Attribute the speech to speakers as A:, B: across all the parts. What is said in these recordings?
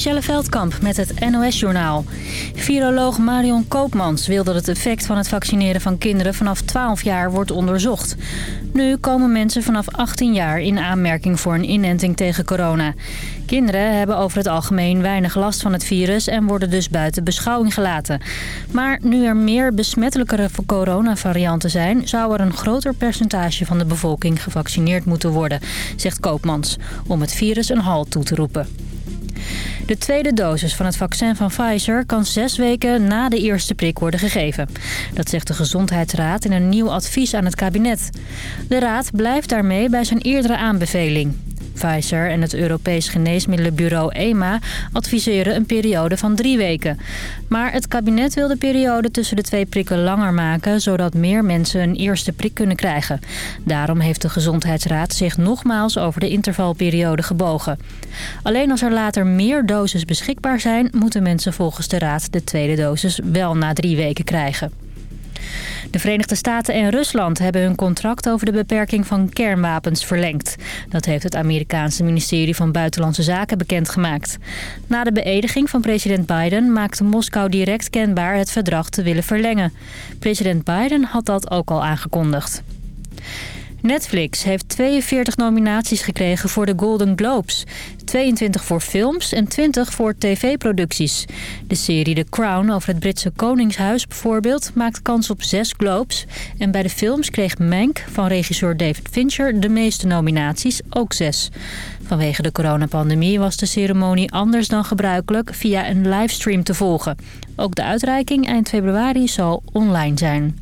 A: Michelle Veldkamp met het NOS-journaal. Viroloog Marion Koopmans wil dat het effect van het vaccineren van kinderen vanaf 12 jaar wordt onderzocht. Nu komen mensen vanaf 18 jaar in aanmerking voor een inenting tegen corona. Kinderen hebben over het algemeen weinig last van het virus en worden dus buiten beschouwing gelaten. Maar nu er meer besmettelijkere coronavarianten zijn... zou er een groter percentage van de bevolking gevaccineerd moeten worden, zegt Koopmans, om het virus een halt toe te roepen. De tweede dosis van het vaccin van Pfizer kan zes weken na de eerste prik worden gegeven. Dat zegt de Gezondheidsraad in een nieuw advies aan het kabinet. De raad blijft daarmee bij zijn eerdere aanbeveling. Pfizer en het Europees Geneesmiddelenbureau EMA adviseren een periode van drie weken. Maar het kabinet wil de periode tussen de twee prikken langer maken... zodat meer mensen een eerste prik kunnen krijgen. Daarom heeft de Gezondheidsraad zich nogmaals over de intervalperiode gebogen. Alleen als er later meer doses beschikbaar zijn... moeten mensen volgens de raad de tweede dosis wel na drie weken krijgen. De Verenigde Staten en Rusland hebben hun contract over de beperking van kernwapens verlengd. Dat heeft het Amerikaanse ministerie van Buitenlandse Zaken bekendgemaakt. Na de beëdiging van president Biden maakte Moskou direct kenbaar het verdrag te willen verlengen. President Biden had dat ook al aangekondigd. Netflix heeft 42 nominaties gekregen voor de Golden Globes. 22 voor films en 20 voor tv-producties. De serie The Crown over het Britse Koningshuis bijvoorbeeld maakt kans op 6 Globes. En bij de films kreeg Mank van regisseur David Fincher de meeste nominaties, ook 6. Vanwege de coronapandemie was de ceremonie anders dan gebruikelijk via een livestream te volgen. Ook de uitreiking eind februari zal online zijn.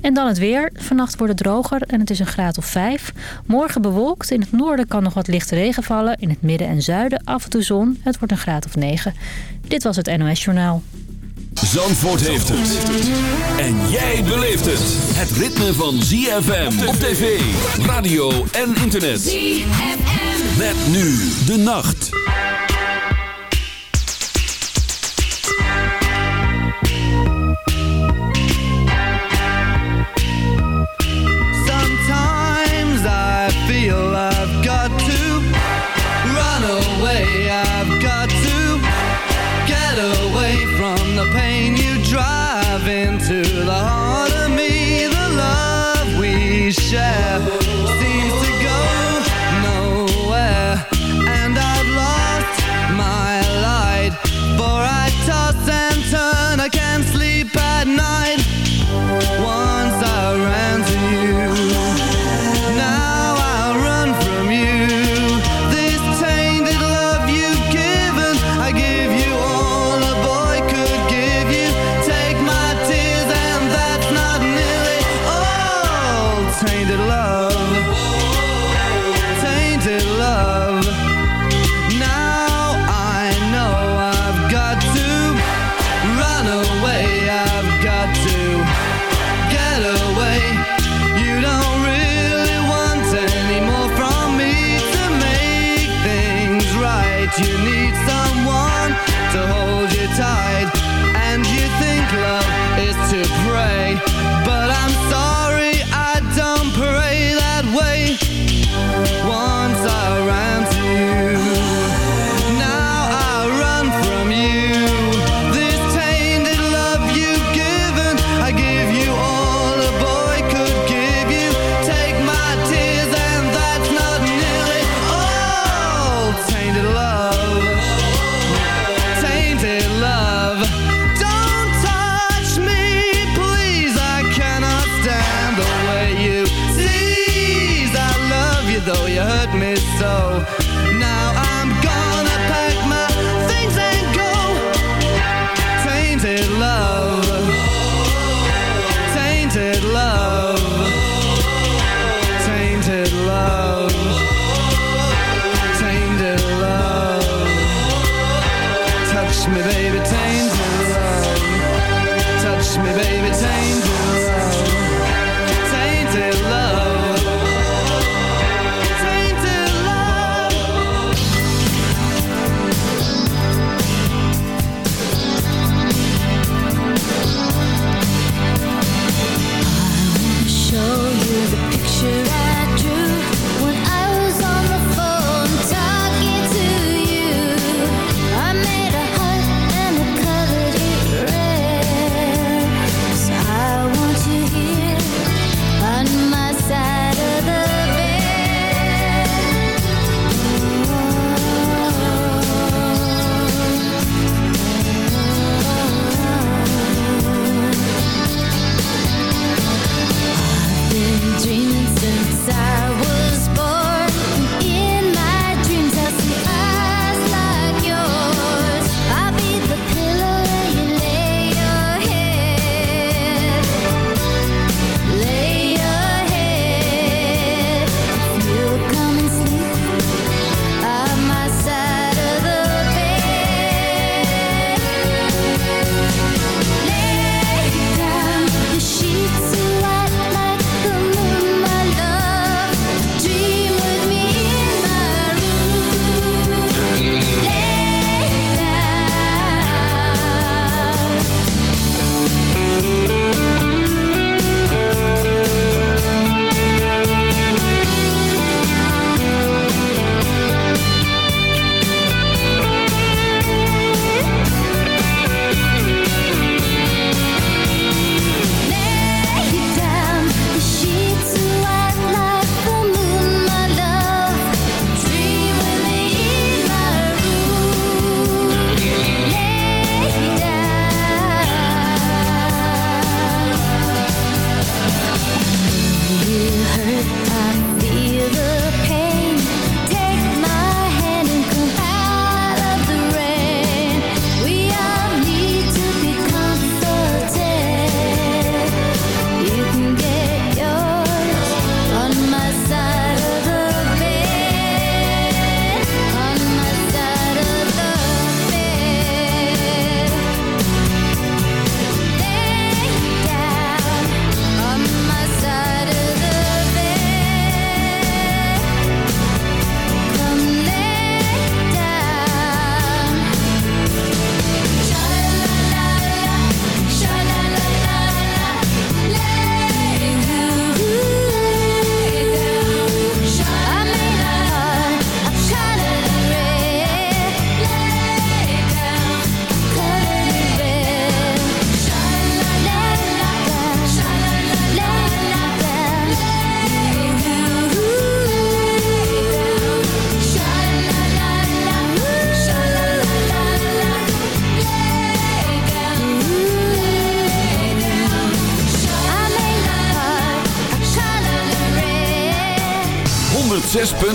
A: En dan het weer. Vannacht wordt het droger en het is een graad of 5. Morgen bewolkt. In het noorden kan nog wat lichte regen vallen. In het midden en zuiden af en toe zon. Het wordt een graad of 9. Dit was het NOS Journaal.
B: Zandvoort heeft het. En jij beleeft het. Het ritme van ZFM op tv, radio en internet. ZFM. Met nu de nacht.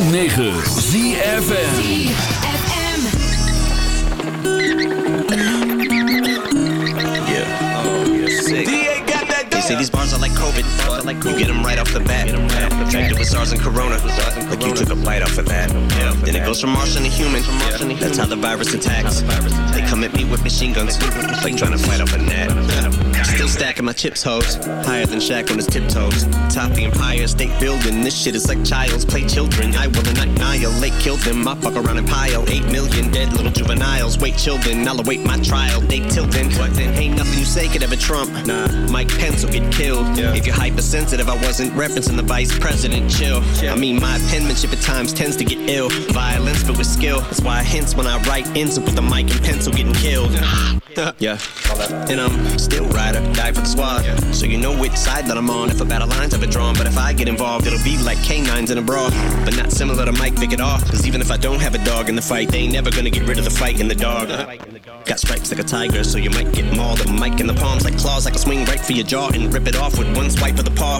B: ZFM.
C: Yeah. Goes from Martian to human. That's how the virus attacks. They come at me with machine guns. Like trying to fight off a net. Still stacking my chips, hoes. Higher than Shaq on his tiptoes. Top the Empire State Building. This shit is like child's play children. I will annihilate, kill them. I fuck around and pile. Eight million dead little juveniles. Wait, children. I'll await my trial. They tilting. What then? Ain't nothing you say could ever trump. Nah, Mike Pence will get killed. If you're hypersensitive, I wasn't referencing the vice president. Chill. I mean, my penmanship at times tends to get ill. Violence, but with skill. That's why I hints when I write ends up with the mic and pencil getting killed. yeah. And I'm still rider, die for the squad. So you know which side that I'm on if a battle line's ever drawn. But if I get involved, it'll be like canines in a brawl. But not similar to Mike Vick at all. Cause even if I don't have a dog in the fight, they ain't never gonna get rid of the fight in the dog. Got stripes like a tiger, so you might get mauled. A mic in the palms like claws, like a swing right for your jaw and rip it off with one swipe of the paw.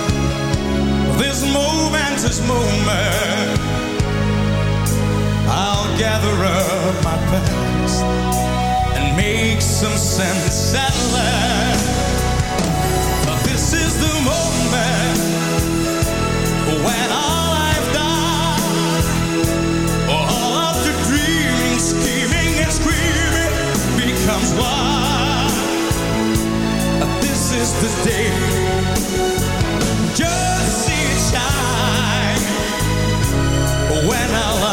D: this momentous moment. I'll gather up my past and make some sense at last. This is the moment when all I've done, all of the dreaming, scheming, and screaming becomes one. This is the day. Just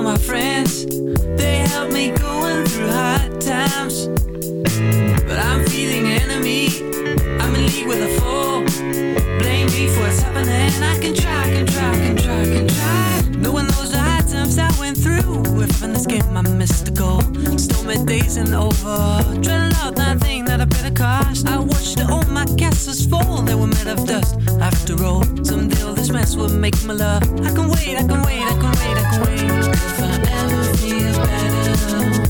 E: On my friends. They help me going through hard times. But I'm feeling enemy. I'm in league with a foe. Blame me for what's happening. I can try, can try, can try, can try. Knows the hard times I went through. If in this game I missed the goal. Stormy days and over. Dreading out nothing that I better cost. I watched all my castles fall. They were made of dust. After all, someday mess would make my love. I can wait, I can wait, I can wait, I can wait. If I ever feel better,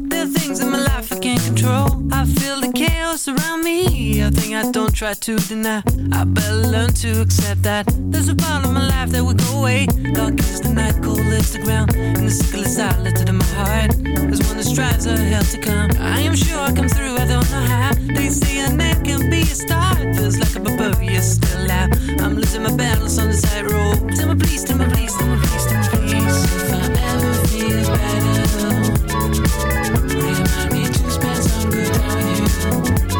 E: Are things in my life I can't control. I feel the chaos around me. A thing I don't try to deny. I better learn to accept that. There's a part of my life that will go away. Dark is the night, cold is the ground. And the sickle is silent in my heart. There's one that strives a hell to come. I am sure I come through, I don't know how. They say a man can be a star. It feels like a barbarian still out. I'm losing my balance on the side road. Tell please, tell me please, tell me please, tell me please. Remind me to spend some good on. You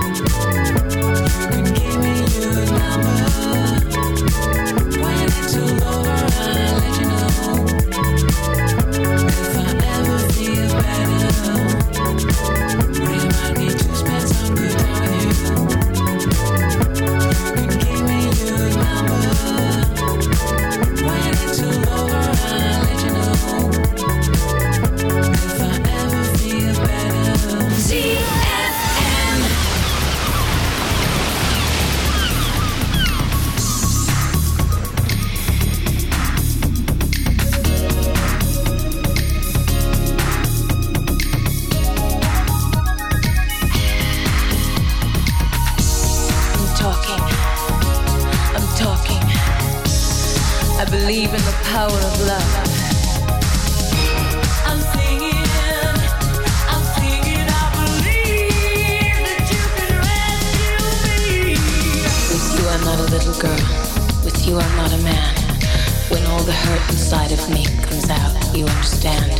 F: inside of me comes out, you understand.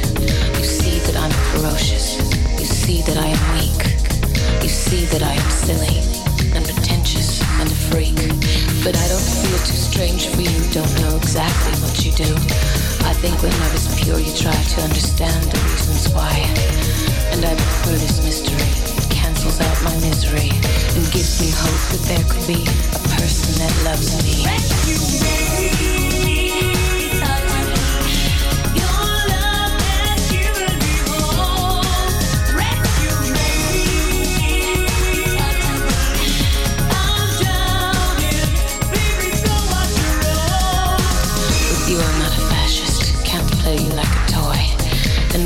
F: You see that I'm ferocious. You see that I am weak. You see that I am silly and pretentious and a freak. But I don't feel too strange for you, don't know exactly what you do. I think when love is pure, you try to understand the reasons why. And I prefer this mystery. It cancels out my misery and gives me hope that there could be a person that loves me. With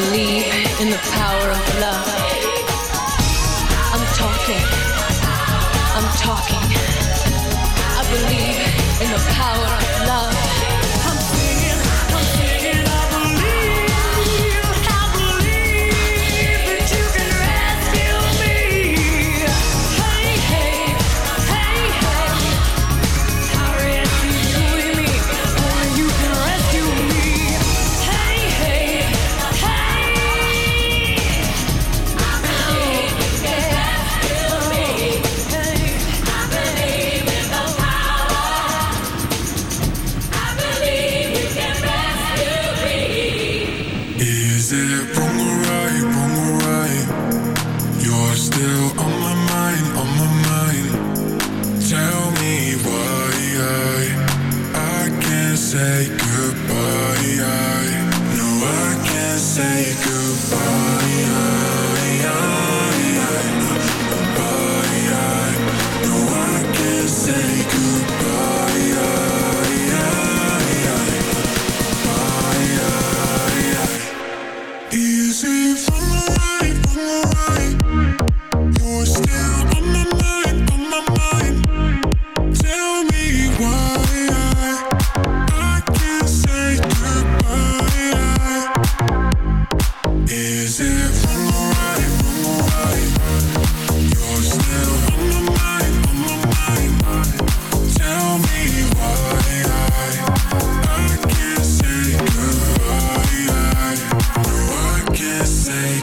F: believe in the power of love.
G: I'm talking.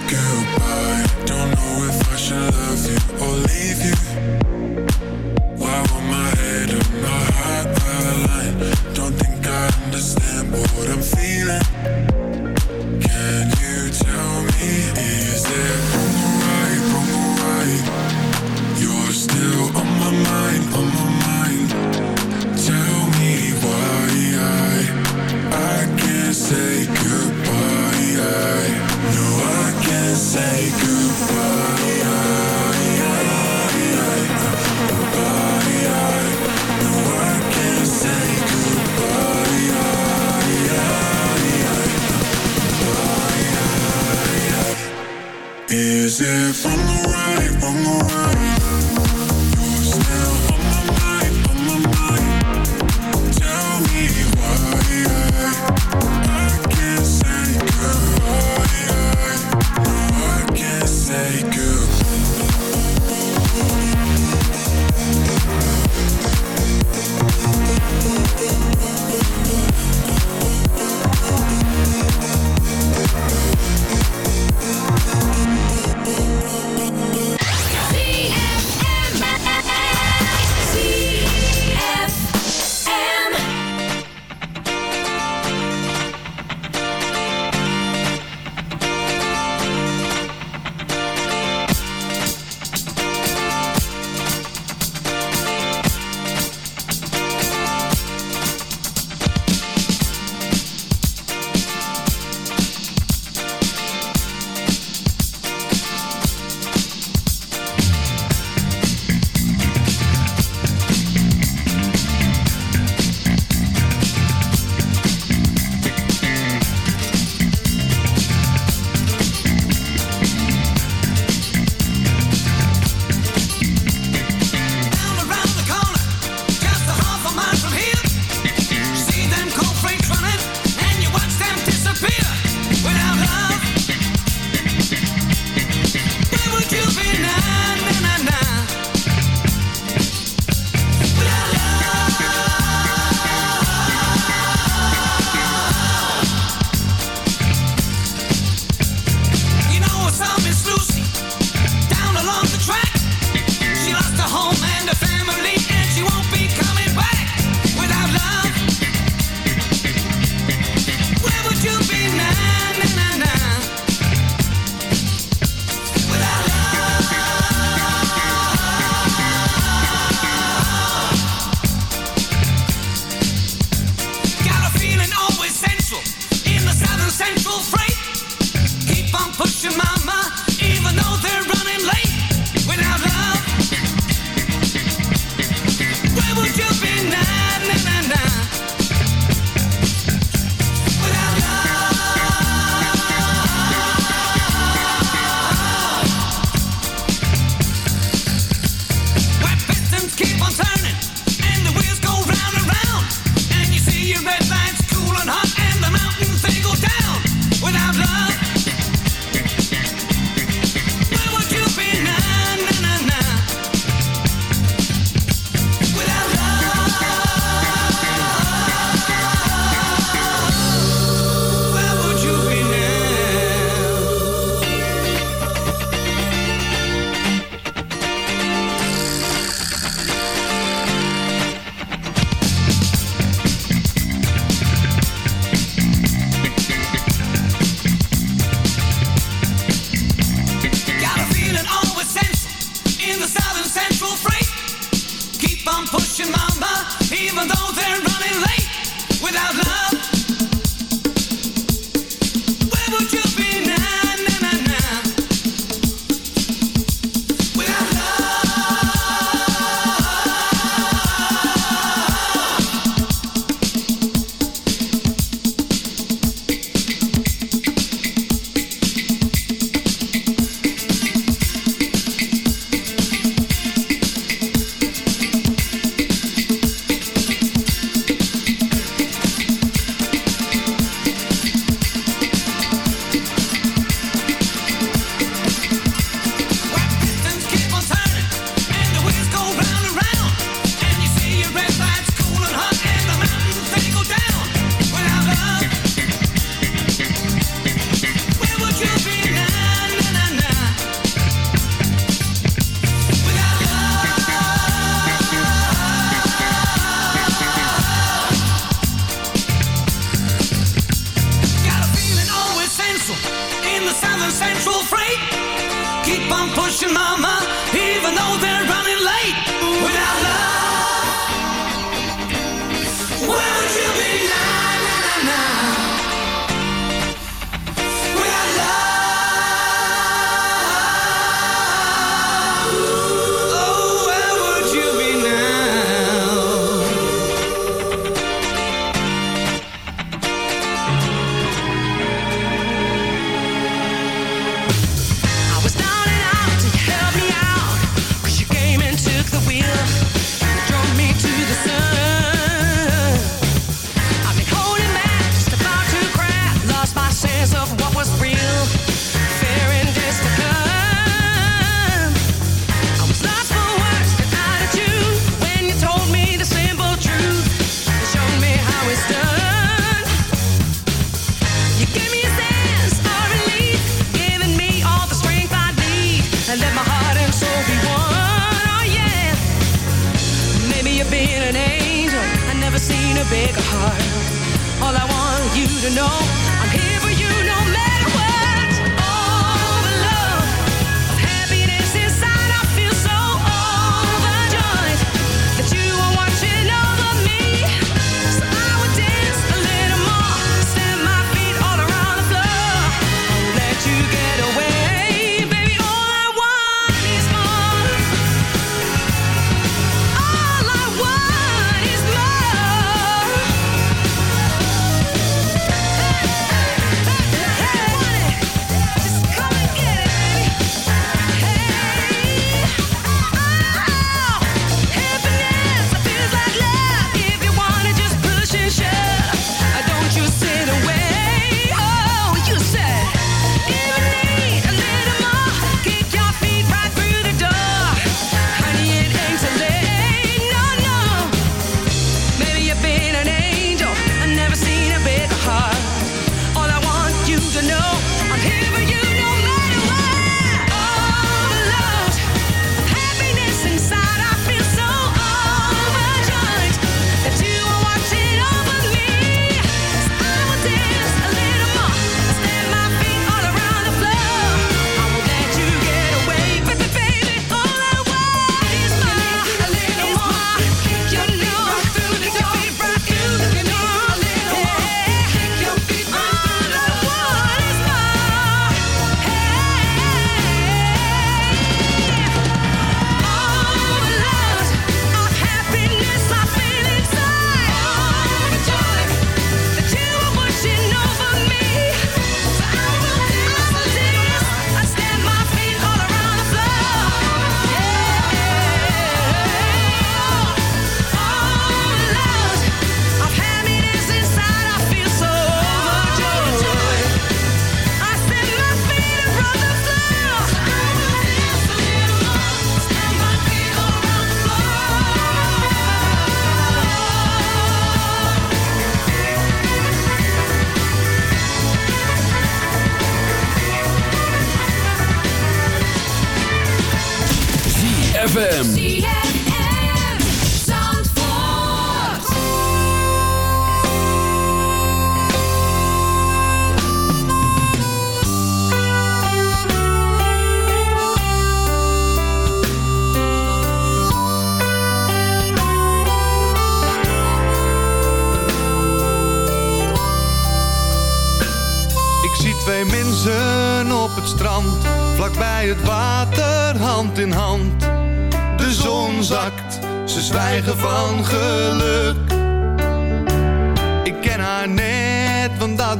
G: goodbye. Don't know if I should love you or leave you.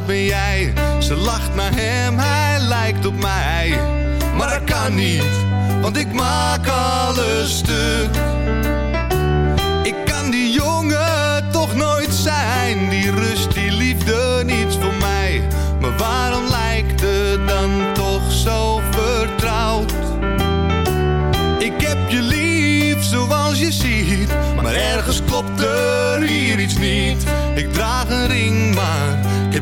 G: Ben jij. Ze lacht naar hem, hij lijkt op mij. Maar dat kan niet, want ik maak alles stuk. Ik kan die jongen toch nooit zijn, die rust, die liefde, niets voor mij. Maar waarom lijkt het dan toch zo vertrouwd? Ik heb je lief zoals je ziet, maar ergens klopt er hier iets niet. Ik draag een ring, maar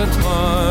H: A time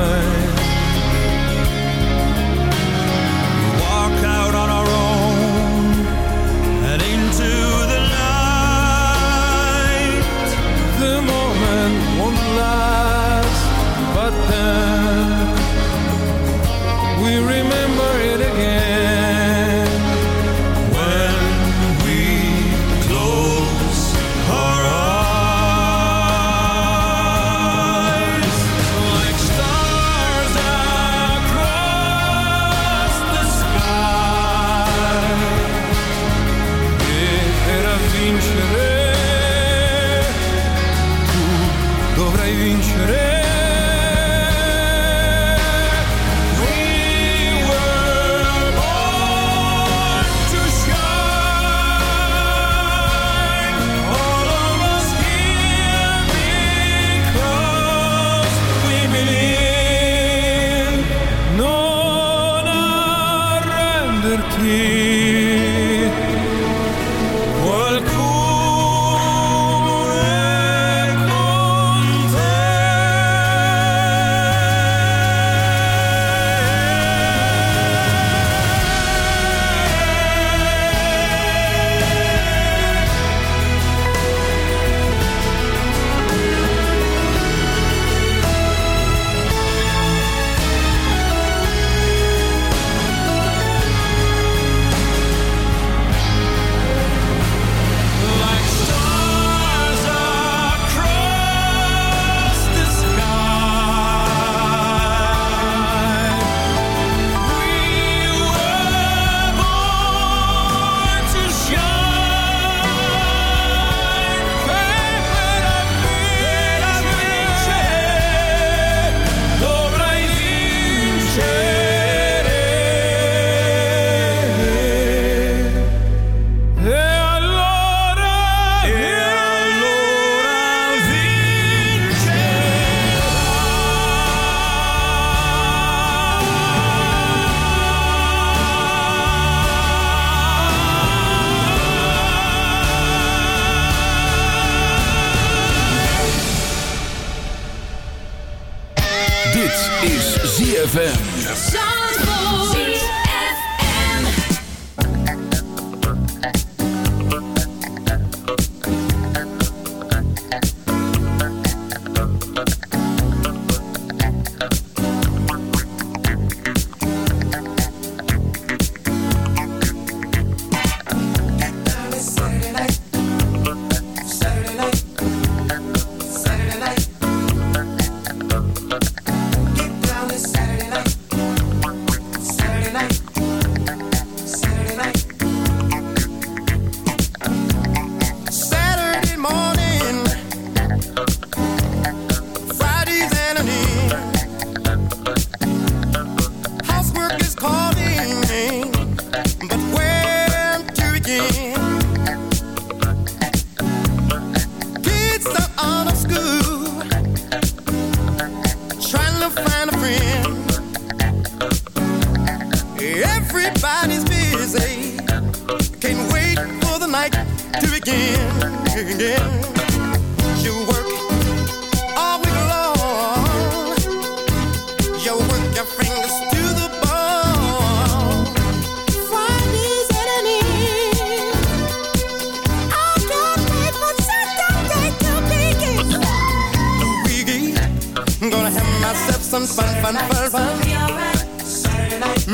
I: fun, fun, fun, fun, fun.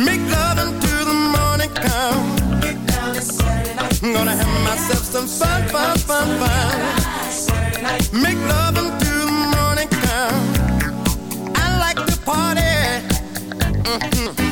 I: Make love until the morning come. I'm gonna have myself some fun, fun, fun, fun. Make love until the morning come. I like to party. Mm
J: -hmm.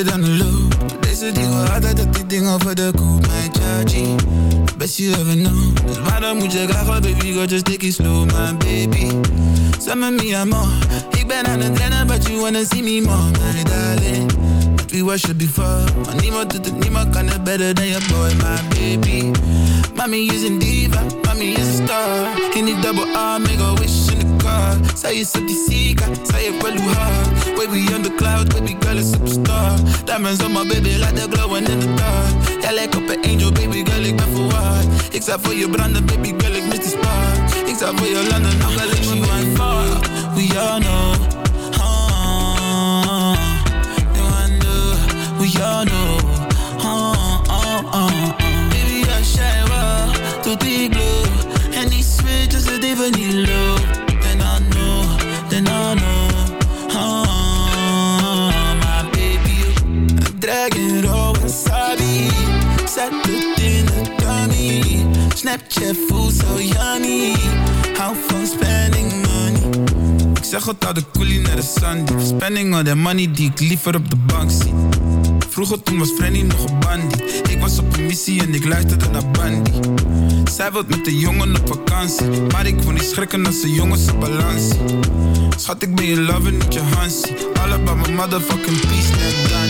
J: Het aan de loop. Deze die wil dat die dingen voor de koop Mijn chargy Best you ever know Dus waarom moet je graag baby? Girl just take it slow my baby? Some me amor. Ik ben aan het rennen but you wanna see me more My darling. But we worship before? Maar niemand doet het, niemand kan het better than your boy My baby. Mommy is een diva, mommy is een star. In die double R, make a wish Zij is op die zika, zij heeft wel hoe hard Baby on the cloud, baby girl is superstar. Diamonds on my baby, like they're glowing in the dark. Jij lijkt op een angel, baby girl, ik ben verwaard Ik zou voor je branden, baby girl, ik mis spark. Ik zou voor je landen, nog ik me one far. We all know We all know uh, uh, uh, Baby, I shine well tot ik glow. En die switch is het even niet low Snapchat voelt zo yummy Hou van spending money. Ik zeg het al de coolie naar de Sunday Spending all that money die ik liever op de bank zie. Vroeger toen was Frenny nog een bandie Ik was op een missie en ik luisterde naar Bandy. Zij wilt met de jongen op vakantie. Maar ik wil niet schrikken als de jongens op balansie Schat ik ben je lover, niet je Hansie. All about my motherfucking peace, net Gandhi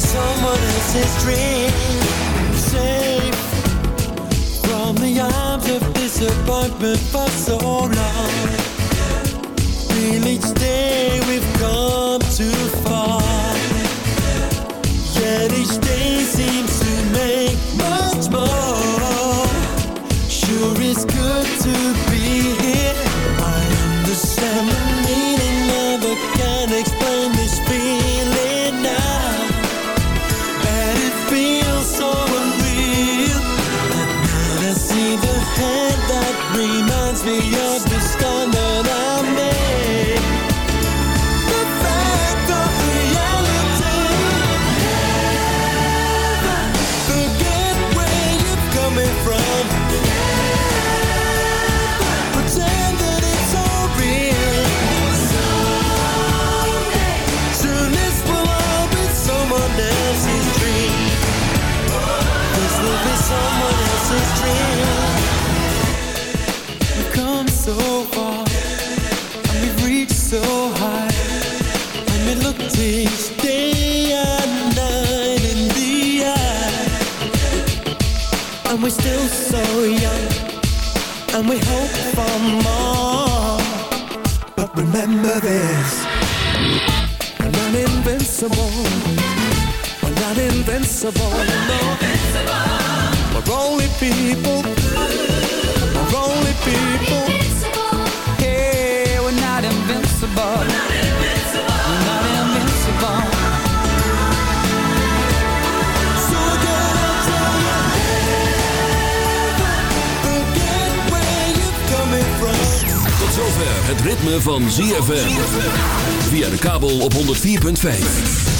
K: someone else's dream. Safe from the arms of
B: disappointment for so long. Feel each day we've come too far. Yet each day invincible. No. We're only people. We're only people.
L: Yeah, we're not invincible. We're not invincible.
B: You're coming from.
K: Tot zover het ritme van ZFM. Via de kabel op 104.5.